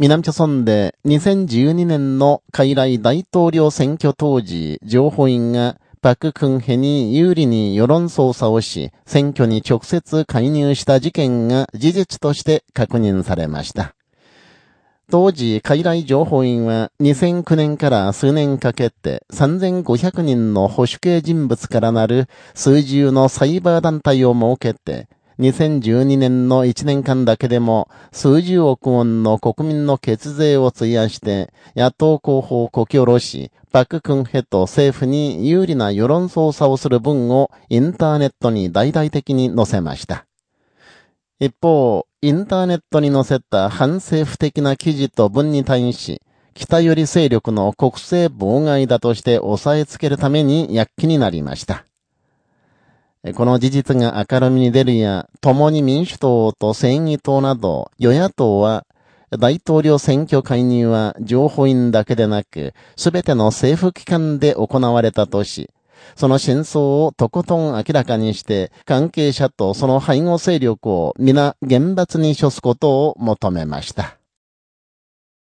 南朝村で2012年の海来大統領選挙当時、情報員がパククンヘに有利に世論操作をし、選挙に直接介入した事件が事実として確認されました。当時、海来情報員は2009年から数年かけて3500人の保守系人物からなる数十のサイバー団体を設けて、2012年の1年間だけでも数十億ウォンの国民の血税を費やして野党候補をこき下ろし、パククンヘと政府に有利な世論操作をする文をインターネットに大々的に載せました。一方、インターネットに載せた反政府的な記事と文に対し、北寄り勢力の国政妨害だとして抑えつけるために躍起になりました。この事実が明るみに出るや、共に民主党と正義党など、与野党は、大統領選挙介入は情報員だけでなく、すべての政府機関で行われたとし、その真相をとことん明らかにして、関係者とその背後勢力を皆厳罰に処すことを求めました。